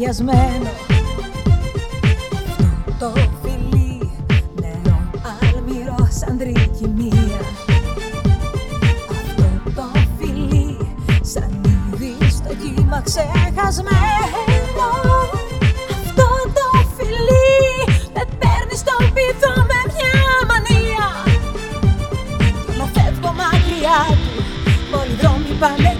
λογαριασμένο. Αυτό το φιλί νερό αλμυρό σαν τρικυμία Αυτό το φιλί σαν ήδη στο κύμα ξεχασμένο. Αυτό το φιλί με παίρνει στο πίθο με μια μανία. Κι να φεύγω μακριά του Μόλι δρόμοι πάνε